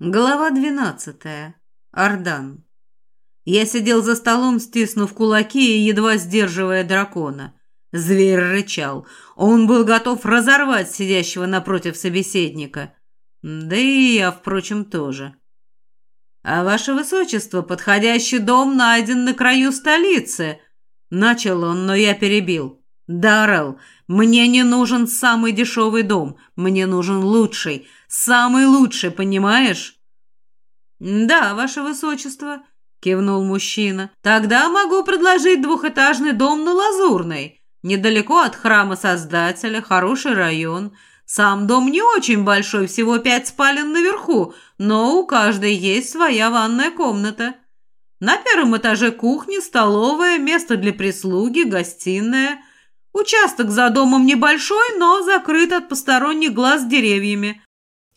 Глава двенадцатая. Ардан. Я сидел за столом, стиснув кулаки и едва сдерживая дракона. Зверь рычал. Он был готов разорвать сидящего напротив собеседника. Да и я, впрочем, тоже. «А ваше высочество, подходящий дом найден на краю столицы», — начал он, но я перебил. «Даррелл, мне не нужен самый дешевый дом, мне нужен лучший, самый лучший, понимаешь?» «Да, ваше высочество», — кивнул мужчина. «Тогда могу предложить двухэтажный дом на Лазурной, недалеко от храма Создателя, хороший район». Сам дом не очень большой, всего пять спален наверху, но у каждой есть своя ванная комната. На первом этаже кухня, столовая, место для прислуги, гостиная. Участок за домом небольшой, но закрыт от посторонних глаз деревьями.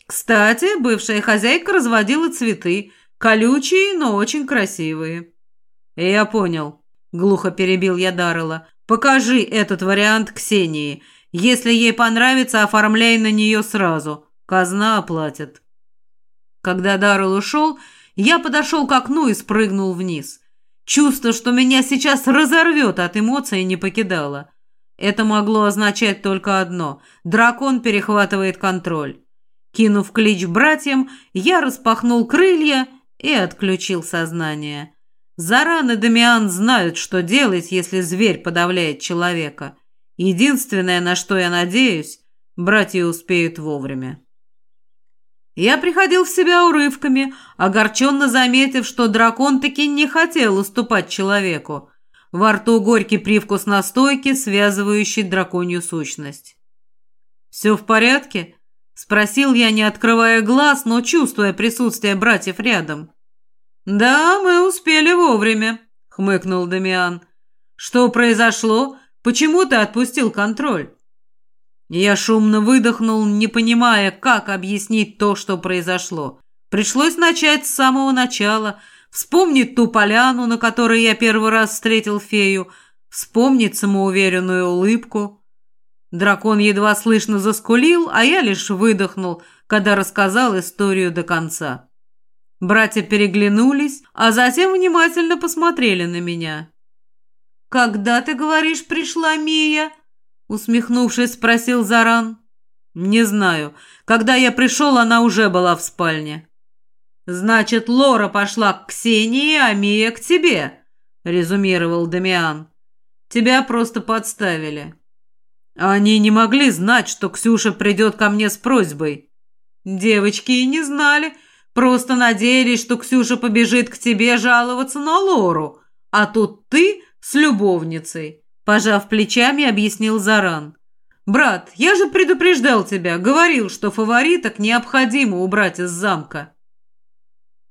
Кстати, бывшая хозяйка разводила цветы, колючие, но очень красивые. «Я понял», — глухо перебил я Даррелла. «Покажи этот вариант Ксении. Если ей понравится, оформляй на нее сразу. Казна оплатит». Когда Даррелл ушел, я подошел к окну и спрыгнул вниз. Чувство, что меня сейчас разорвет от эмоций, не покидало. Это могло означать только одно – дракон перехватывает контроль. Кинув клич братьям, я распахнул крылья и отключил сознание. Заран и Дамиан знают, что делать, если зверь подавляет человека. Единственное, на что я надеюсь, братья успеют вовремя. Я приходил в себя урывками, огорченно заметив, что дракон таки не хотел уступать человеку. Во рту горький привкус настойки, связывающий драконью сущность. «Все в порядке?» — спросил я, не открывая глаз, но чувствуя присутствие братьев рядом. «Да, мы успели вовремя», — хмыкнул Дамиан. «Что произошло? Почему ты отпустил контроль?» Я шумно выдохнул, не понимая, как объяснить то, что произошло. Пришлось начать с самого начала, вспомнить ту поляну, на которой я первый раз встретил фею, вспомнить самоуверенную улыбку. Дракон едва слышно заскулил, а я лишь выдохнул, когда рассказал историю до конца. Братья переглянулись, а затем внимательно посмотрели на меня. «Когда, ты говоришь, пришла Мия?» Усмехнувшись, спросил Заран. «Не знаю. Когда я пришел, она уже была в спальне». «Значит, Лора пошла к Ксении, а Мия к тебе», — резюмировал Дамиан. «Тебя просто подставили». «Они не могли знать, что Ксюша придет ко мне с просьбой». «Девочки и не знали, просто надеялись, что Ксюша побежит к тебе жаловаться на Лору, а тут ты с любовницей», – пожав плечами, объяснил Заран. «Брат, я же предупреждал тебя, говорил, что фавориток необходимо убрать из замка».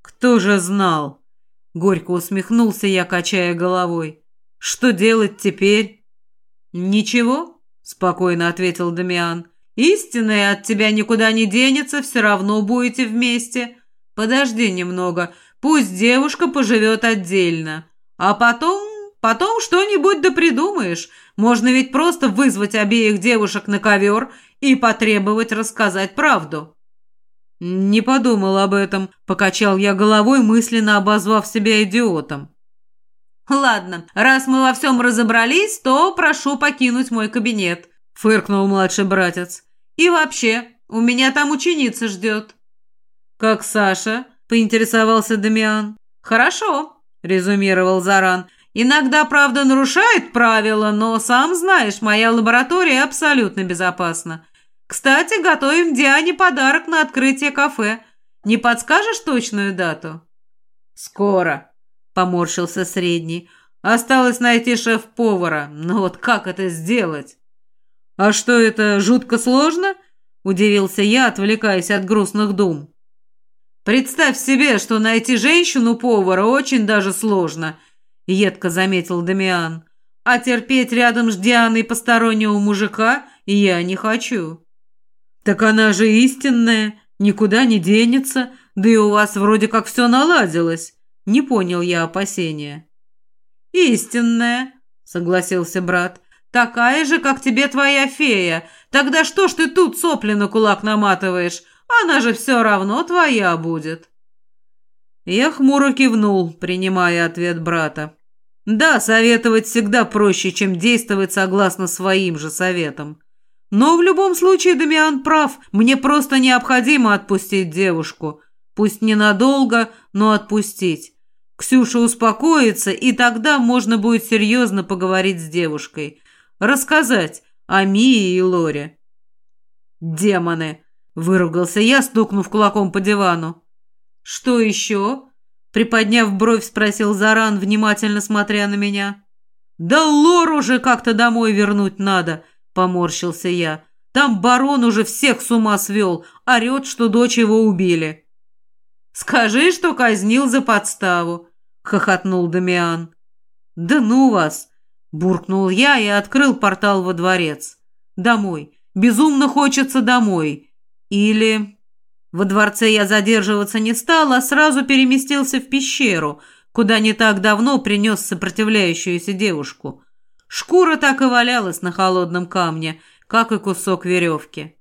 «Кто же знал?» – горько усмехнулся я, качая головой. «Что делать теперь?» «Ничего», – спокойно ответил Дамиан. «Истинная от тебя никуда не денется, все равно будете вместе. Подожди немного, пусть девушка поживет отдельно, а потом Потом что-нибудь да придумаешь. Можно ведь просто вызвать обеих девушек на ковер и потребовать рассказать правду». «Не подумал об этом», — покачал я головой, мысленно обозвав себя идиотом. «Ладно, раз мы во всем разобрались, то прошу покинуть мой кабинет», — фыркнул младший братец. «И вообще, у меня там ученица ждет». «Как Саша?» — поинтересовался Дамиан. «Хорошо», — резюмировал Заран. Иногда, правда, нарушает правила, но, сам знаешь, моя лаборатория абсолютно безопасна. Кстати, готовим Диане подарок на открытие кафе. Не подскажешь точную дату?» «Скоро», — поморщился средний. «Осталось найти шеф-повара. Но вот как это сделать?» «А что, это жутко сложно?» — удивился я, отвлекаясь от грустных дум. «Представь себе, что найти женщину-повара очень даже сложно», — едко заметил Дамиан. А терпеть рядом с Дианой постороннего мужика я не хочу. Так она же истинная, никуда не денется, да и у вас вроде как все наладилось. Не понял я опасения. Истинная, согласился брат. Такая же, как тебе твоя фея. Тогда что ж ты тут сопли на кулак наматываешь? Она же все равно твоя будет». Я хмуро кивнул, принимая ответ брата. Да, советовать всегда проще, чем действовать согласно своим же советам. Но в любом случае Дамиан прав, мне просто необходимо отпустить девушку. Пусть ненадолго, но отпустить. Ксюша успокоится, и тогда можно будет серьезно поговорить с девушкой. Рассказать о Мии и Лоре. «Демоны!» – выругался я, стукнув кулаком по дивану. «Что еще?» – приподняв бровь, спросил Заран, внимательно смотря на меня. «Да Лору уже как-то домой вернуть надо!» – поморщился я. «Там барон уже всех с ума свел, орет, что дочь его убили». «Скажи, что казнил за подставу», — хохотнул Дамиан. «Да ну вас!» — буркнул я и открыл портал во дворец. «Домой. Безумно хочется домой. Или...» Во дворце я задерживаться не стал, а сразу переместился в пещеру, куда не так давно принес сопротивляющуюся девушку. Шкура так и валялась на холодном камне, как и кусок веревки.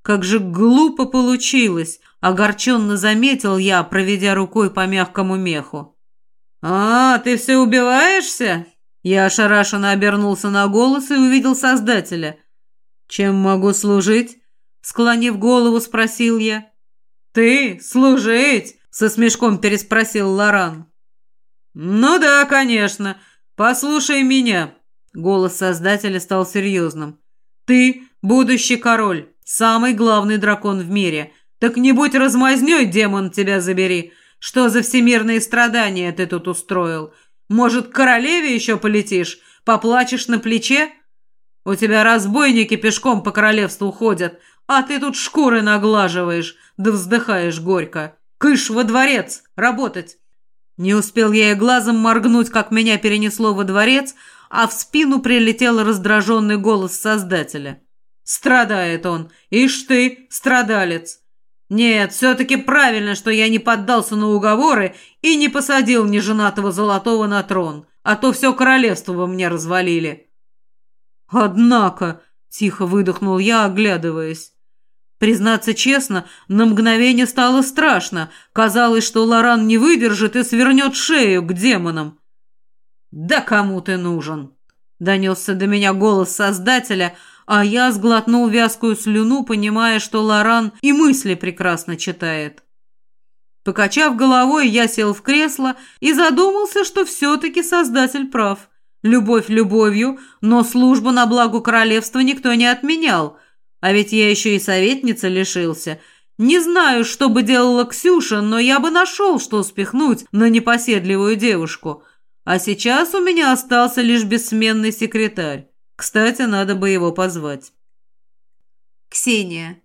Как же глупо получилось, огорченно заметил я, проведя рукой по мягкому меху. «А, ты все убиваешься?» Я ошарашенно обернулся на голос и увидел Создателя. «Чем могу служить?» Склонив голову, спросил я. «Ты? Служить?» Со смешком переспросил Лоран. «Ну да, конечно. Послушай меня». Голос Создателя стал серьезным. «Ты будущий король. Самый главный дракон в мире. Так не будь размазнёй, демон, тебя забери. Что за всемирные страдания ты тут устроил? Может, к королеве еще полетишь? Поплачешь на плече? У тебя разбойники пешком по королевству ходят, а ты тут шкуры наглаживаешь, да вздыхаешь горько. Кыш во дворец, работать. Не успел я и глазом моргнуть, как меня перенесло во дворец, а в спину прилетел раздраженный голос Создателя. Страдает он. Ишь ты, страдалец. Нет, все-таки правильно, что я не поддался на уговоры и не посадил неженатого золотого на трон, а то все королевство во мне развалили. Однако, тихо выдохнул я, оглядываясь. Признаться честно, на мгновение стало страшно. Казалось, что Лоран не выдержит и свернет шею к демонам. «Да кому ты нужен?» — донесся до меня голос Создателя — а я сглотнул вязкую слюну, понимая, что Лоран и мысли прекрасно читает. Покачав головой, я сел в кресло и задумался, что все-таки Создатель прав. Любовь любовью, но службу на благо королевства никто не отменял. А ведь я еще и советница лишился. Не знаю, что бы делала Ксюша, но я бы нашел, что спихнуть на непоседливую девушку. А сейчас у меня остался лишь бессменный секретарь. Кстати, надо бы его позвать. Ксения.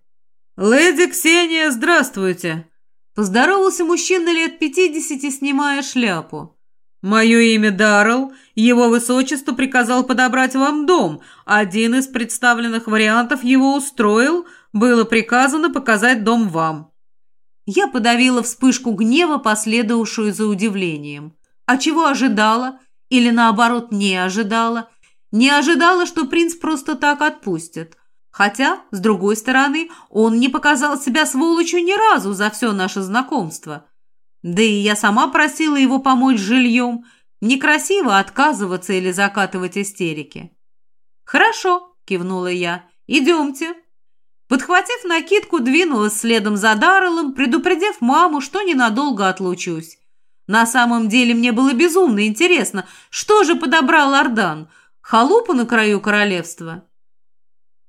«Леди Ксения, здравствуйте!» Поздоровался мужчина лет пятидесяти, снимая шляпу. «Мое имя Даррелл. Его высочество приказал подобрать вам дом. Один из представленных вариантов его устроил. Было приказано показать дом вам». Я подавила вспышку гнева, последовавшую за удивлением. А чего ожидала? Или наоборот, не ожидала? Не ожидала, что принц просто так отпустит. Хотя, с другой стороны, он не показал себя сволочью ни разу за все наше знакомство. Да и я сама просила его помочь жильем. Некрасиво отказываться или закатывать истерики. «Хорошо», – кивнула я, – «идемте». Подхватив накидку, двинулась следом за Дарреллом, предупредив маму, что ненадолго отлучусь. На самом деле мне было безумно интересно, что же подобрал Ардан – Халупу на краю королевства?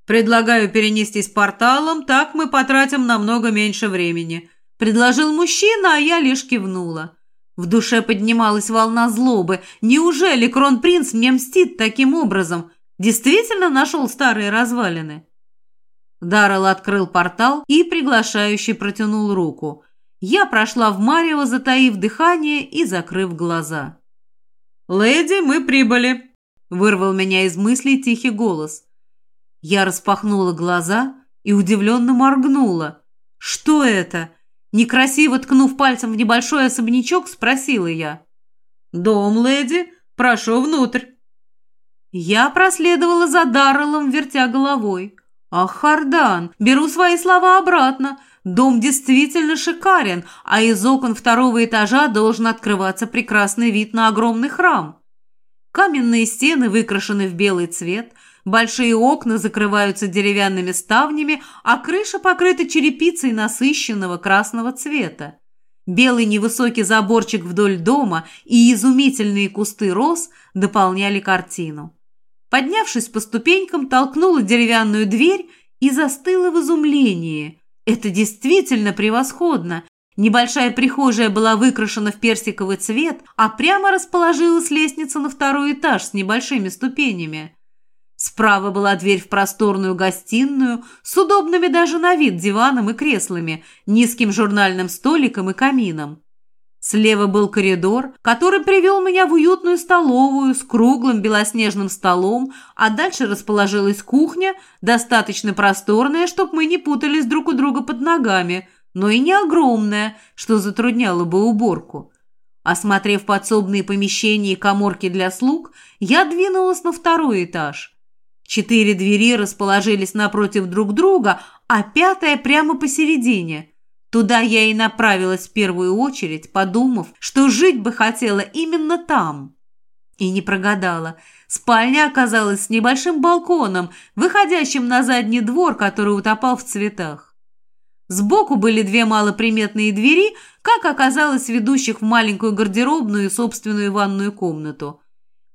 Предлагаю перенестись порталом, так мы потратим намного меньше времени. Предложил мужчина, а я лишь кивнула. В душе поднималась волна злобы. Неужели кронпринц мне мстит таким образом? Действительно нашел старые развалины? Даррелл открыл портал и приглашающе протянул руку. Я прошла в Марево, затаив дыхание и закрыв глаза. «Леди, мы прибыли», Вырвал меня из мыслей тихий голос. Я распахнула глаза и удивленно моргнула. «Что это?» Некрасиво ткнув пальцем в небольшой особнячок, спросила я. «Дом, леди, прошу внутрь». Я проследовала за Дарреллом, вертя головой. Ах, Хардан, беру свои слова обратно. Дом действительно шикарен, а из окон второго этажа должен открываться прекрасный вид на огромный храм. Каменные стены выкрашены в белый цвет, большие окна закрываются деревянными ставнями, а крыша покрыта черепицей насыщенного красного цвета. Белый невысокий заборчик вдоль дома и изумительные кусты роз дополняли картину. Поднявшись по ступенькам, толкнула деревянную дверь и застыла в изумлении. Это действительно превосходно. Небольшая прихожая была выкрашена в персиковый цвет, а прямо расположилась лестница на второй этаж с небольшими ступенями. Справа была дверь в просторную гостиную с удобными даже на вид диваном и креслами, низким журнальным столиком и камином. Слева был коридор, который привел меня в уютную столовую с круглым белоснежным столом, а дальше расположилась кухня, достаточно просторная, чтобы мы не путались друг у друга под ногами, но и не огромная, что затрудняло бы уборку. Осмотрев подсобные помещения и коморки для слуг, я двинулась на второй этаж. Четыре двери расположились напротив друг друга, а пятая прямо посередине – Туда я и направилась в первую очередь, подумав, что жить бы хотела именно там. И не прогадала. Спальня оказалась с небольшим балконом, выходящим на задний двор, который утопал в цветах. Сбоку были две малоприметные двери, как оказалось, ведущих в маленькую гардеробную и собственную ванную комнату.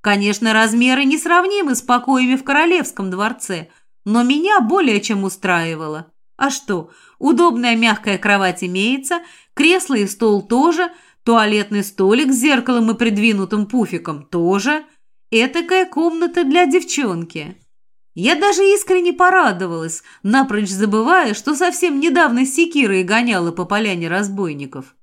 Конечно, размеры несравнимы с покоями в королевском дворце, но меня более чем устраивало. А что, удобная мягкая кровать имеется, кресло и стол тоже, туалетный столик с зеркалом и придвинутым пуфиком тоже. Этакая комната для девчонки. Я даже искренне порадовалась, напрочь забывая, что совсем недавно секирой гоняла по поляне разбойников.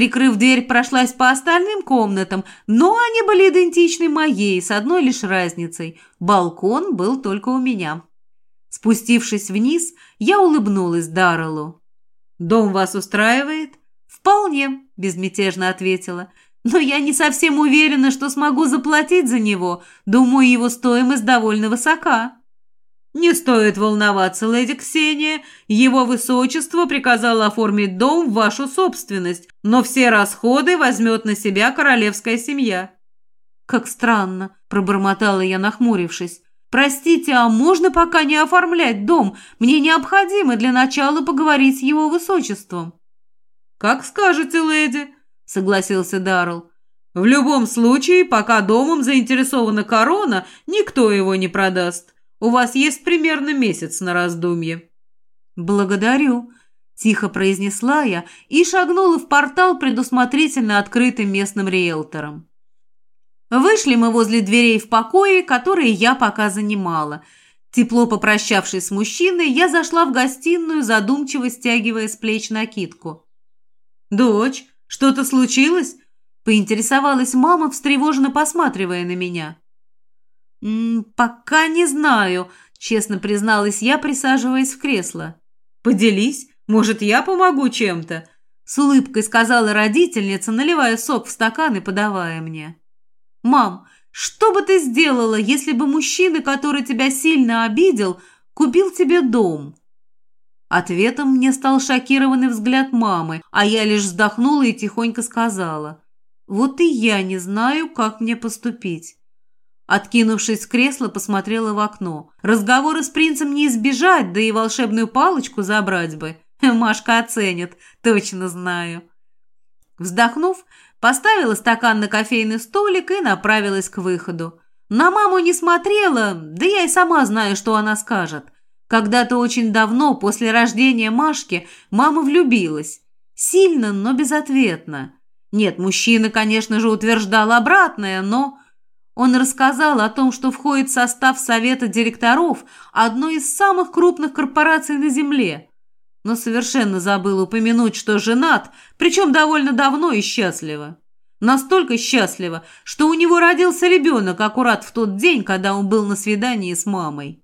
Прикрыв дверь, прошлась по остальным комнатам, но они были идентичны моей, с одной лишь разницей. Балкон был только у меня. Спустившись вниз, я улыбнулась Дарреллу. «Дом вас устраивает?» «Вполне», – безмятежно ответила. «Но я не совсем уверена, что смогу заплатить за него. Думаю, его стоимость довольно высока». «Не стоит волноваться, леди Ксения. Его высочество приказало оформить дом в вашу собственность, но все расходы возьмет на себя королевская семья». «Как странно», – пробормотала я, нахмурившись. «Простите, а можно пока не оформлять дом? Мне необходимо для начала поговорить с его высочеством». «Как скажете, леди», — согласился Даррелл. «В любом случае, пока домом заинтересована корона, никто его не продаст. У вас есть примерно месяц на раздумье». «Благодарю», — тихо произнесла я и шагнула в портал, предусмотрительно открытым местным риэлтором. Вышли мы возле дверей в покое, которые я пока занимала. Тепло попрощавшись с мужчиной, я зашла в гостиную, задумчиво стягивая с плеч накидку. «Дочь, что-то случилось?» – поинтересовалась мама, встревоженно посматривая на меня. «М -м, «Пока не знаю», – честно призналась я, присаживаясь в кресло. «Поделись, может, я помогу чем-то?» – с улыбкой сказала родительница, наливая сок в стакан и подавая мне. «Мам, что бы ты сделала, если бы мужчина, который тебя сильно обидел, купил тебе дом?» Ответом мне стал шокированный взгляд мамы, а я лишь вздохнула и тихонько сказала. «Вот и я не знаю, как мне поступить». Откинувшись с кресла, посмотрела в окно. Разговоры с принцем не избежать, да и волшебную палочку забрать бы. Машка оценит, точно знаю. Вздохнув, Поставила стакан на кофейный столик и направилась к выходу. На маму не смотрела, да я и сама знаю, что она скажет. Когда-то очень давно, после рождения Машки, мама влюбилась. Сильно, но безответно. Нет, мужчина, конечно же, утверждал обратное, но... Он рассказал о том, что входит в состав совета директоров одной из самых крупных корпораций на Земле – но совершенно забыл упомянуть, что женат, причем довольно давно и счастливо. Настолько счастливо, что у него родился ребенок аккурат в тот день, когда он был на свидании с мамой.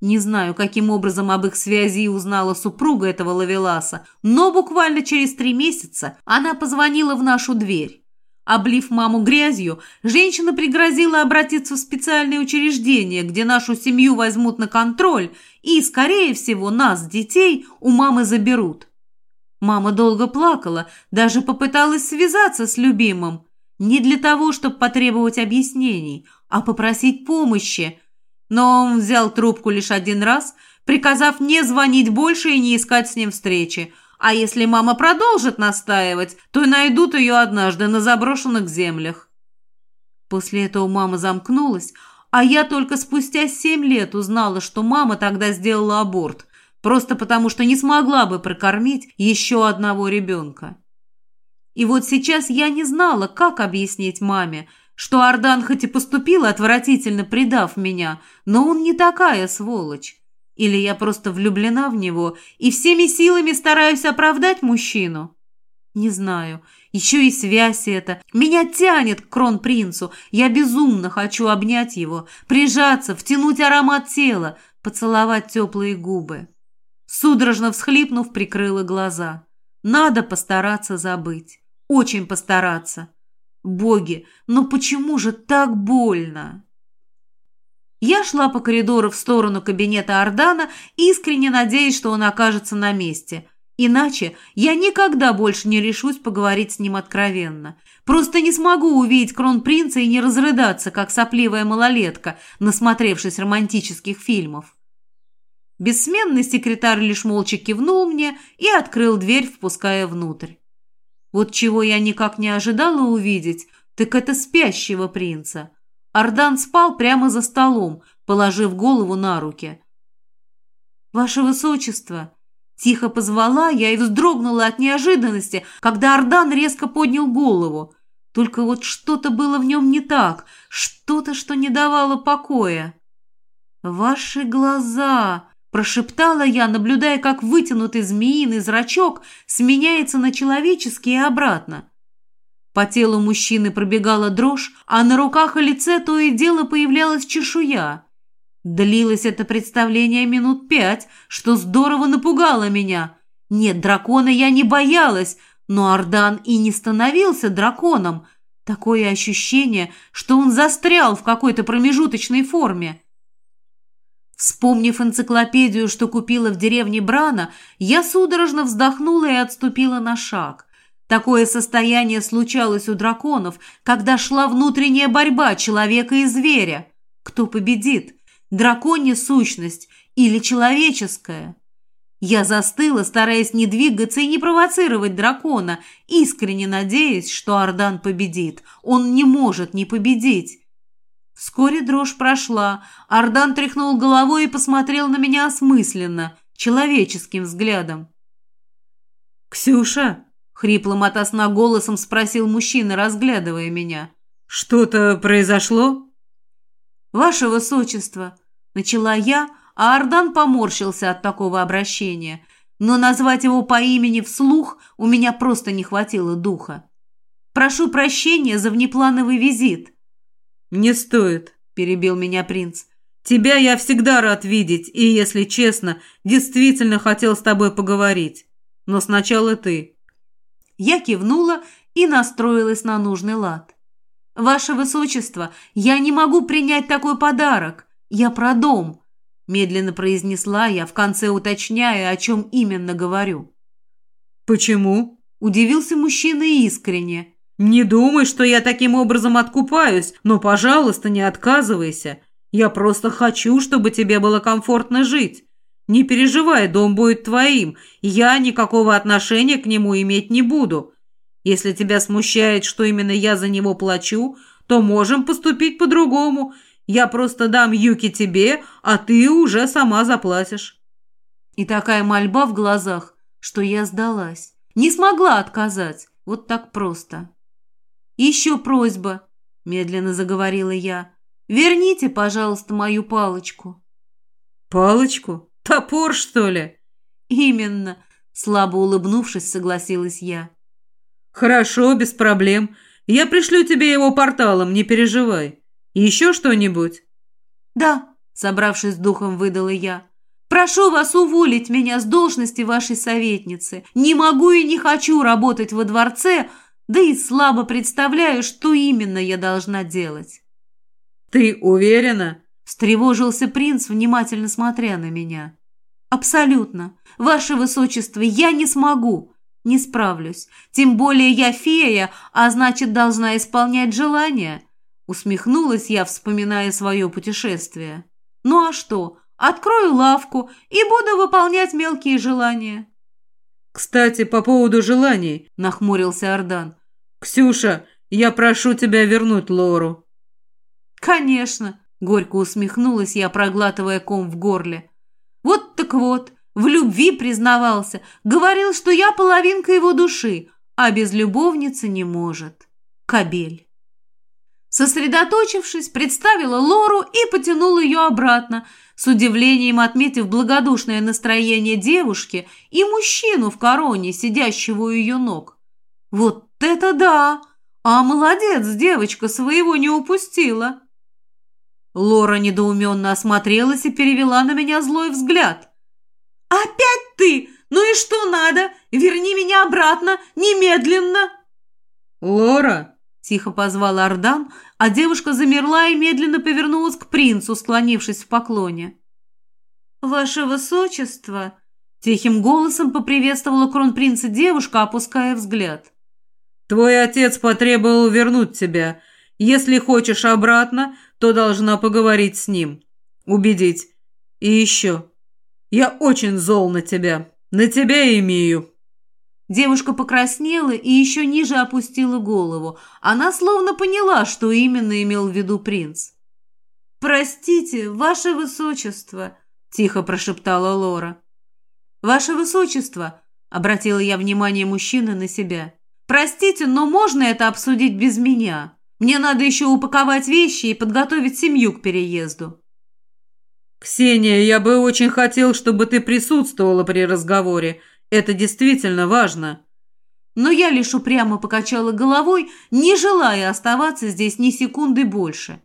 Не знаю, каким образом об их связи узнала супруга этого Лавеласа, но буквально через три месяца она позвонила в нашу дверь. Облив маму грязью, женщина пригрозила обратиться в специальное учреждение, где нашу семью возьмут на контроль и, скорее всего, нас, детей, у мамы заберут. Мама долго плакала, даже попыталась связаться с любимым. Не для того, чтобы потребовать объяснений, а попросить помощи. Но он взял трубку лишь один раз, приказав не звонить больше и не искать с ним встречи. А если мама продолжит настаивать, то найдут ее однажды на заброшенных землях. После этого мама замкнулась, а я только спустя семь лет узнала, что мама тогда сделала аборт, просто потому что не смогла бы прокормить еще одного ребенка. И вот сейчас я не знала, как объяснить маме, что Ардан хоть и поступил отвратительно, предав меня, но он не такая сволочь. Или я просто влюблена в него и всеми силами стараюсь оправдать мужчину? Не знаю. Еще и связь эта. Меня тянет к кронпринцу. Я безумно хочу обнять его, прижаться, втянуть аромат тела, поцеловать теплые губы. Судорожно всхлипнув, прикрыла глаза. Надо постараться забыть. Очень постараться. Боги, но почему же так больно? Я шла по коридору в сторону кабинета Ордана, искренне надеясь, что он окажется на месте. Иначе я никогда больше не решусь поговорить с ним откровенно. Просто не смогу увидеть кронпринца и не разрыдаться, как сопливая малолетка, насмотревшись романтических фильмов. Бессменный секретарь лишь молча кивнул мне и открыл дверь, впуская внутрь. Вот чего я никак не ожидала увидеть, так это спящего принца. Ардан спал прямо за столом, положив голову на руки. «Ваше Высочество!» Тихо позвала я и вздрогнула от неожиданности, когда Ардан резко поднял голову. Только вот что-то было в нем не так, что-то, что не давало покоя. «Ваши глаза!» Прошептала я, наблюдая, как вытянутый змеиный зрачок сменяется на человеческий и обратно. По телу мужчины пробегала дрожь, а на руках и лице то и дело появлялась чешуя. Длилось это представление минут пять, что здорово напугало меня. Нет, дракона я не боялась, но Ардан и не становился драконом. Такое ощущение, что он застрял в какой-то промежуточной форме. Вспомнив энциклопедию, что купила в деревне Брана, я судорожно вздохнула и отступила на шаг. Такое состояние случалось у драконов, когда шла внутренняя борьба человека и зверя. Кто победит? Драконья сущность или человеческая? Я застыла, стараясь не двигаться и не провоцировать дракона, искренне надеясь, что Ардан победит. Он не может не победить. Вскоре дрожь прошла. Ардан тряхнул головой и посмотрел на меня осмысленно, человеческим взглядом. «Ксюша?» — хриплым ото сна голосом спросил мужчина, разглядывая меня. «Что-то произошло?» «Ваше высочество!» — начала я, а Ардан поморщился от такого обращения. Но назвать его по имени вслух у меня просто не хватило духа. «Прошу прощения за внеплановый визит». «Не стоит», – перебил меня принц. «Тебя я всегда рад видеть и, если честно, действительно хотел с тобой поговорить. Но сначала ты». Я кивнула и настроилась на нужный лад. «Ваше Высочество, я не могу принять такой подарок. Я про дом», – медленно произнесла я, в конце уточняя, о чем именно говорю. «Почему?» – удивился мужчина искренне. «Не думай, что я таким образом откупаюсь, но, пожалуйста, не отказывайся. Я просто хочу, чтобы тебе было комфортно жить. Не переживай, дом будет твоим, я никакого отношения к нему иметь не буду. Если тебя смущает, что именно я за него плачу, то можем поступить по-другому. Я просто дам Юки тебе, а ты уже сама заплатишь». И такая мольба в глазах, что я сдалась. Не смогла отказать, вот так просто. «Еще просьба», – медленно заговорила я. «Верните, пожалуйста, мою палочку». «Палочку? Топор, что ли?» «Именно», – слабо улыбнувшись, согласилась я. «Хорошо, без проблем. Я пришлю тебе его порталом, не переживай. Еще что-нибудь?» «Да», – собравшись с духом, выдала я. «Прошу вас уволить меня с должности вашей советницы. Не могу и не хочу работать во дворце, Да и слабо представляю, что именно я должна делать. «Ты уверена?» – встревожился принц, внимательно смотря на меня. «Абсолютно. Ваше Высочество, я не смогу. Не справлюсь. Тем более я фея, а значит, должна исполнять желания». Усмехнулась я, вспоминая свое путешествие. «Ну а что? Открою лавку и буду выполнять мелкие желания». «Кстати, по поводу желаний», — нахмурился Ардан. «Ксюша, я прошу тебя вернуть Лору». «Конечно», — горько усмехнулась я, проглатывая ком в горле. «Вот так вот, в любви признавался, говорил, что я половинка его души, а без любовницы не может. Кабель». Сосредоточившись, представила Лору и потянула ее обратно, с удивлением отметив благодушное настроение девушки и мужчину в короне, сидящего у ее ног. «Вот это да! А молодец, девочка своего не упустила!» Лора недоуменно осмотрелась и перевела на меня злой взгляд. «Опять ты? Ну и что надо? Верни меня обратно, немедленно!» «Лора!» – тихо позвал Ардан, а девушка замерла и медленно повернулась к принцу, склонившись в поклоне. «Ваше высочество!» – тихим голосом поприветствовала кронпринца девушка, опуская взгляд. «Твой отец потребовал вернуть тебя. Если хочешь обратно, то должна поговорить с ним. Убедить. И еще. Я очень зол на тебя. На тебя имею». Девушка покраснела и еще ниже опустила голову. Она словно поняла, что именно имел в виду принц. «Простите, ваше высочество», – тихо прошептала Лора. «Ваше высочество», – обратила я внимание мужчины на себя. «Простите, но можно это обсудить без меня? Мне надо еще упаковать вещи и подготовить семью к переезду». «Ксения, я бы очень хотел, чтобы ты присутствовала при разговоре», это действительно важно. Но я лишь упрямо покачала головой, не желая оставаться здесь ни секунды больше.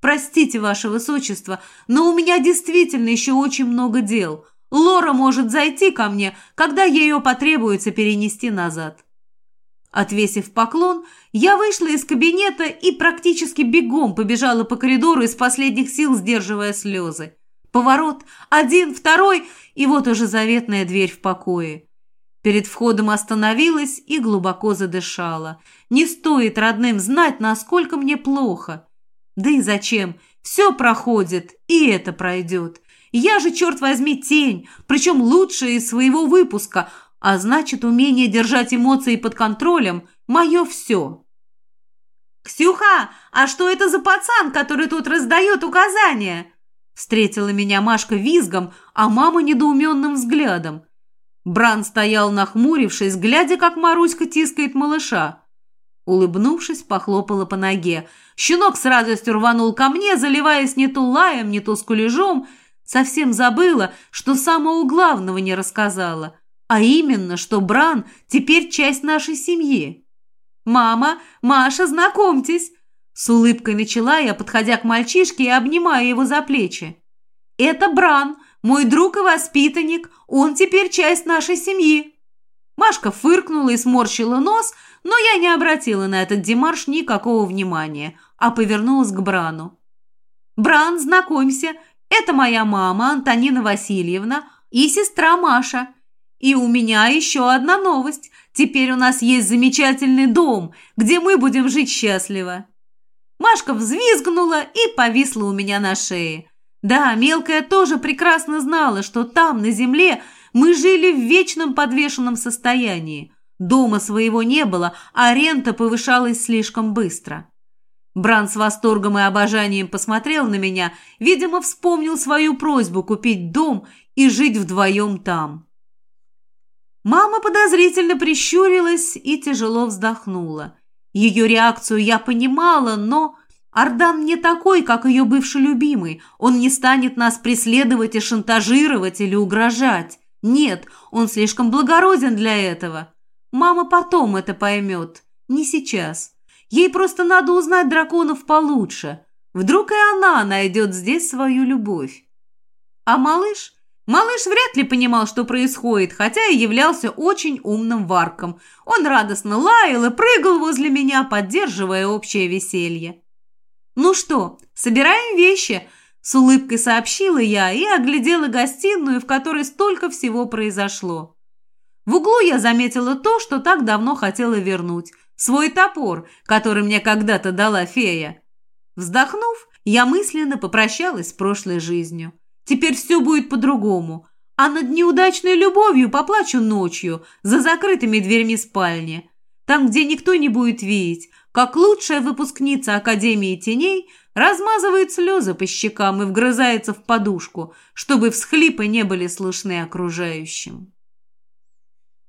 Простите, ваше высочество, но у меня действительно еще очень много дел. Лора может зайти ко мне, когда ее потребуется перенести назад. Отвесив поклон, я вышла из кабинета и практически бегом побежала по коридору из последних сил, сдерживая слезы. Поворот, один, второй, и вот уже заветная дверь в покое. Перед входом остановилась и глубоко задышала. Не стоит родным знать, насколько мне плохо. Да и зачем? Все проходит, и это пройдет. Я же, черт возьми, тень, причем лучшая из своего выпуска, а значит, умение держать эмоции под контролем – мое все. «Ксюха, а что это за пацан, который тут раздает указания?» Встретила меня Машка визгом, а мама недоуменным взглядом. Бран стоял нахмурившись, глядя, как Маруська тискает малыша. Улыбнувшись, похлопала по ноге. Щенок с радостью рванул ко мне, заливаясь не то лаем, не то скулежом. Совсем забыла, что самого главного не рассказала. А именно, что Бран теперь часть нашей семьи. «Мама, Маша, знакомьтесь!» С улыбкой начала я, подходя к мальчишке и обнимая его за плечи. «Это Бран, мой друг и воспитанник, он теперь часть нашей семьи». Машка фыркнула и сморщила нос, но я не обратила на этот демарш никакого внимания, а повернулась к Брану. «Бран, знакомься, это моя мама Антонина Васильевна и сестра Маша. И у меня еще одна новость. Теперь у нас есть замечательный дом, где мы будем жить счастливо». Машка взвизгнула и повисла у меня на шее. Да, мелкая тоже прекрасно знала, что там, на земле, мы жили в вечном подвешенном состоянии. Дома своего не было, а рента повышалась слишком быстро. Бран с восторгом и обожанием посмотрел на меня, видимо, вспомнил свою просьбу купить дом и жить вдвоем там. Мама подозрительно прищурилась и тяжело вздохнула. Ее реакцию я понимала, но... Ардан не такой, как ее бывший любимый. Он не станет нас преследовать и шантажировать или угрожать. Нет, он слишком благороден для этого. Мама потом это поймет. Не сейчас. Ей просто надо узнать драконов получше. Вдруг и она найдет здесь свою любовь. А малыш? Малыш вряд ли понимал, что происходит, хотя и являлся очень умным варком. Он радостно лаял и прыгал возле меня, поддерживая общее веселье. «Ну что, собираем вещи?» – с улыбкой сообщила я и оглядела гостиную, в которой столько всего произошло. В углу я заметила то, что так давно хотела вернуть – свой топор, который мне когда-то дала фея. Вздохнув, я мысленно попрощалась с прошлой жизнью. Теперь все будет по-другому. А над неудачной любовью поплачу ночью, за закрытыми дверьми спальни. Там, где никто не будет видеть, как лучшая выпускница Академии теней размазывает слезы по щекам и вгрызается в подушку, чтобы всхлипы не были слышны окружающим.